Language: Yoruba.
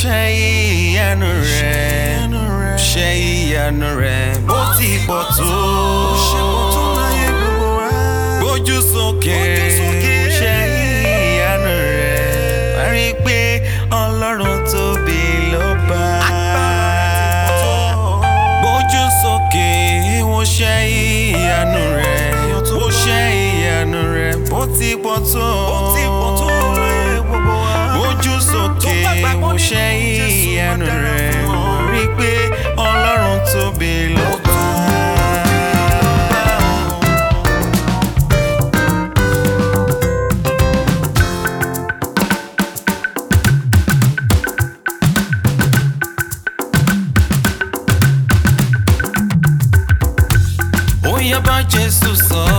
ṣe ìyanu rẹ̀ ṣe ìyanu rẹ̀ bó ti pọ̀ tó gbójú sókè ṣe ìyanu rẹ̀ wá rí i pé ọlọ́run tóbi ló bá gbójú sókè wo ṣe ìyanu rẹ̀ wo ṣe ìyanu rẹ̀ bó ti pọ̀ tó. Bó Bójú sókè mo ṣe lẹ́nu rẹ̀ rí pé ọlọ́run tóbi lọ́gbọ̀n. bá Jésù sọ.